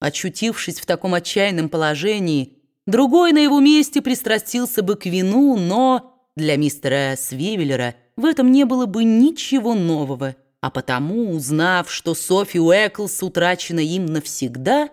Очутившись в таком отчаянном положении, другой на его месте пристрастился бы к вину, но для мистера Свивеллера в этом не было бы ничего нового, а потому, узнав, что Софи Уэклс утрачена им навсегда,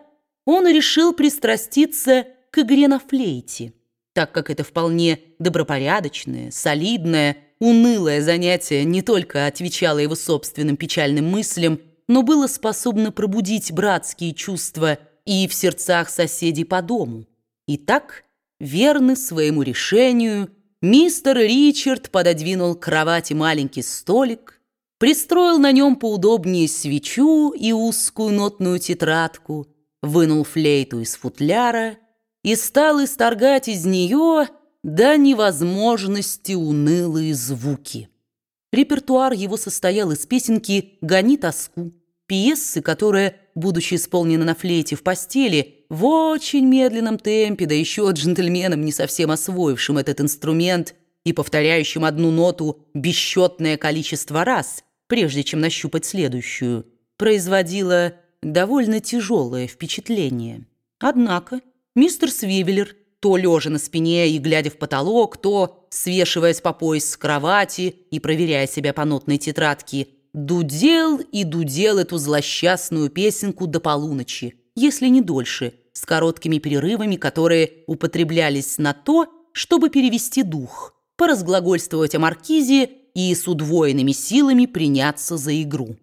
он решил пристраститься к игре на флейте, так как это вполне добропорядочное, солидное, унылое занятие не только отвечало его собственным печальным мыслям, но было способно пробудить братские чувства и в сердцах соседей по дому. Итак, верный своему решению, мистер Ричард пододвинул к кровати маленький столик, пристроил на нем поудобнее свечу и узкую нотную тетрадку, вынул флейту из футляра и стал исторгать из нее до невозможности унылые звуки. Репертуар его состоял из песенки «Гони тоску», пьесы, которая, будучи исполнена на флейте в постели, в очень медленном темпе, да еще джентльменом, не совсем освоившим этот инструмент и повторяющим одну ноту бесчетное количество раз, прежде чем нащупать следующую, производила довольно тяжелое впечатление. Однако мистер Свивеллер, то лежа на спине и глядя в потолок, то свешиваясь по пояс с кровати и проверяя себя по нотной тетрадке, дудел и дудел эту злосчастную песенку до полуночи, если не дольше, с короткими перерывами, которые употреблялись на то, чтобы перевести дух, поразглагольствовать о маркизе и с удвоенными силами приняться за игру.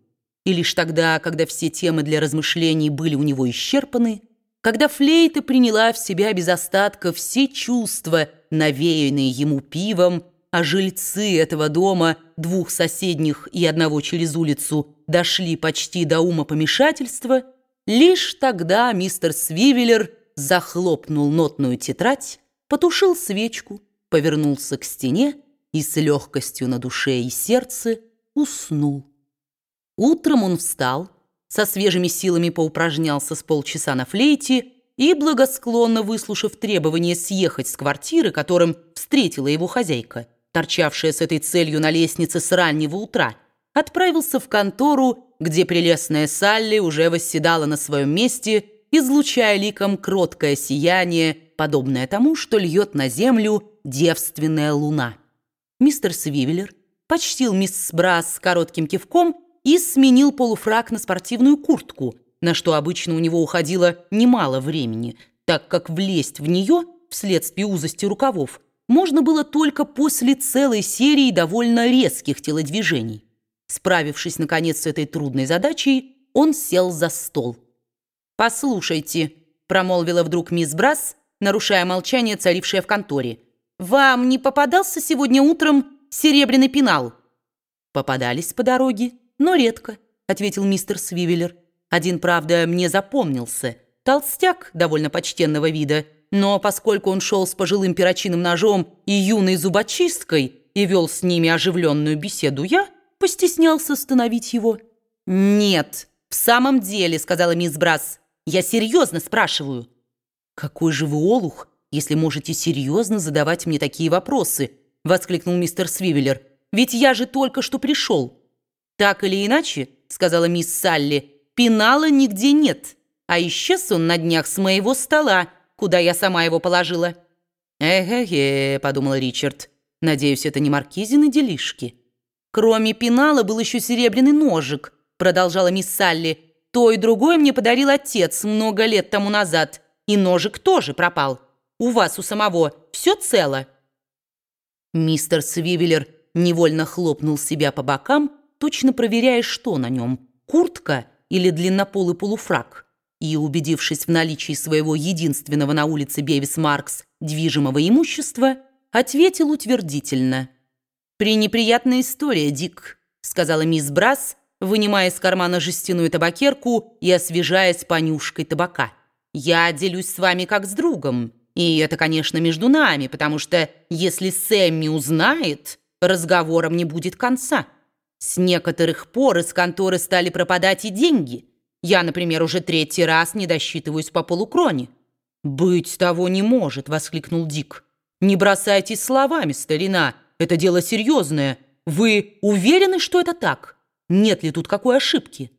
И лишь тогда, когда все темы для размышлений были у него исчерпаны, когда флейта приняла в себя без остатка все чувства, навеянные ему пивом, а жильцы этого дома, двух соседних и одного через улицу, дошли почти до ума помешательства, лишь тогда мистер Свивеллер захлопнул нотную тетрадь, потушил свечку, повернулся к стене и с легкостью на душе и сердце уснул. Утром он встал, со свежими силами поупражнялся с полчаса на флейте и, благосклонно выслушав требование съехать с квартиры, которым встретила его хозяйка, торчавшая с этой целью на лестнице с раннего утра, отправился в контору, где прелестная Салли уже восседала на своем месте, излучая ликом кроткое сияние, подобное тому, что льет на землю девственная луна. Мистер Свивеллер почтил мисс Брас коротким кивком и сменил полуфрак на спортивную куртку, на что обычно у него уходило немало времени, так как влезть в нее вследствие узости рукавов можно было только после целой серии довольно резких телодвижений. Справившись, наконец, с этой трудной задачей, он сел за стол. «Послушайте», — промолвила вдруг мисс Брас, нарушая молчание, царившее в конторе, «вам не попадался сегодня утром серебряный пенал?» «Попадались по дороге, но редко», — ответил мистер Свивеллер. «Один, правда, мне запомнился. Толстяк довольно почтенного вида» Но поскольку он шел с пожилым перочинным ножом и юной зубочисткой и вел с ними оживленную беседу, я постеснялся остановить его. «Нет, в самом деле», — сказала мисс Брас, — «я серьезно спрашиваю». «Какой же вы олух, если можете серьезно задавать мне такие вопросы?» — воскликнул мистер Свивеллер. «Ведь я же только что пришел». «Так или иначе», — сказала мисс Салли, — «пенала нигде нет, а исчез он на днях с моего стола» куда я сама его положила». «Эхе-хе», — подумал Ричард. «Надеюсь, это не Маркизины делишки». «Кроме пенала был еще серебряный ножик», — продолжала мисс Салли. «То и другое мне подарил отец много лет тому назад. И ножик тоже пропал. У вас у самого все цело?» Мистер Свивеллер невольно хлопнул себя по бокам, точно проверяя, что на нем — куртка или длиннополый полуфрак и, убедившись в наличии своего единственного на улице Бевис Маркс движимого имущества, ответил утвердительно. «Пренеприятная история, Дик», — сказала мисс Брас, вынимая из кармана жестяную табакерку и освежаясь понюшкой табака. «Я делюсь с вами как с другом, и это, конечно, между нами, потому что если Сэмми узнает, разговором не будет конца. С некоторых пор из конторы стали пропадать и деньги». Я, например, уже третий раз не досчитываюсь по полукроне». «Быть того не может!» — воскликнул Дик. «Не бросайтесь словами, старина. Это дело серьезное. Вы уверены, что это так? Нет ли тут какой ошибки?»